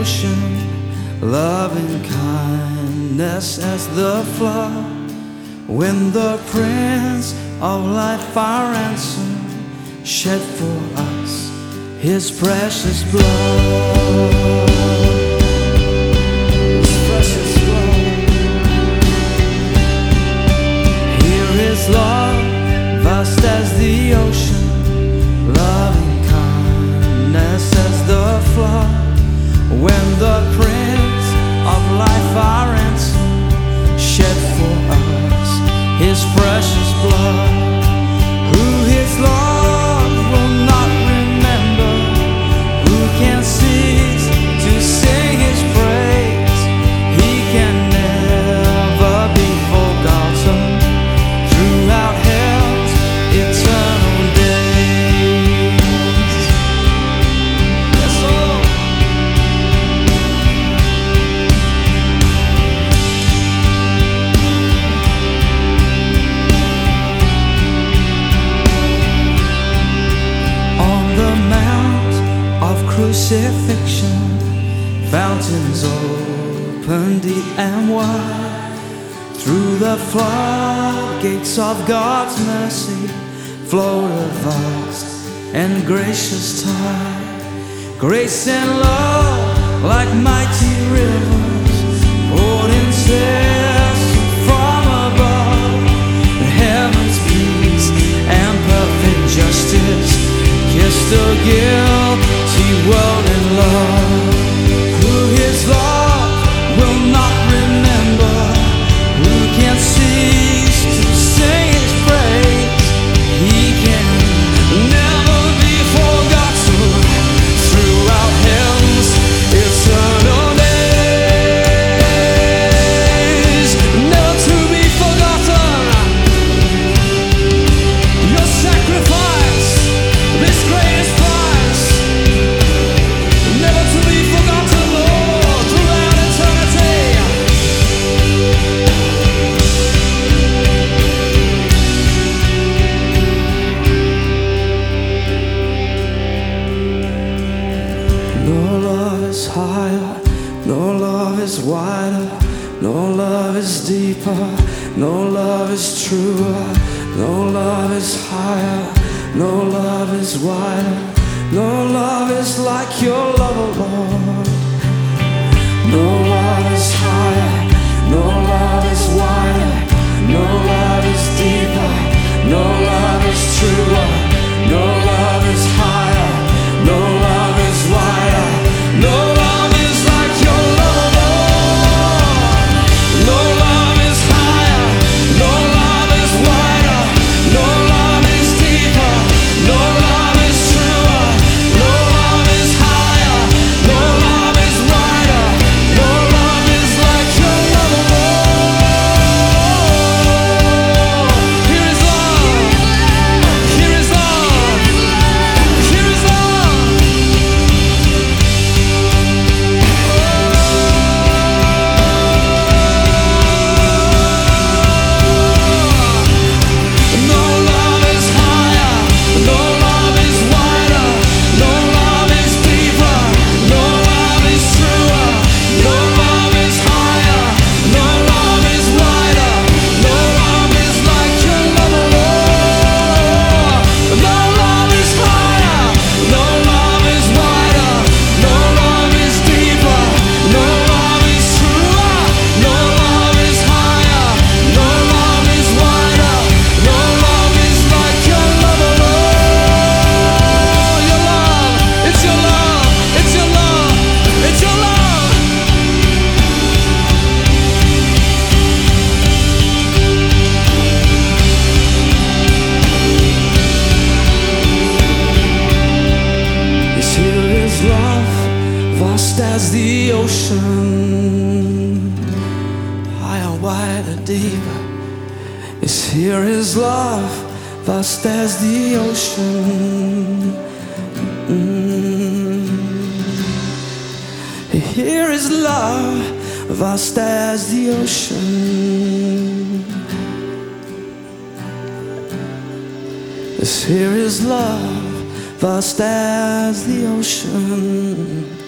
devotion, love and kindness as the flood. When the Prince of Life, our ransom, shed for us his precious blood. Fiction. fountains open deep and wide. Through the floodgates of God's mercy flow a vast and gracious tide. Grace and love, like mighty rivers, pour in. Sail. higher, no love is wider, no love is deeper, no love is truer, no love is higher, no love is wider, no love is like your love, Lord. No love is higher. Is here is love, vast as the ocean. mm. Here is love, vast as the ocean. This here is love, vast as the ocean.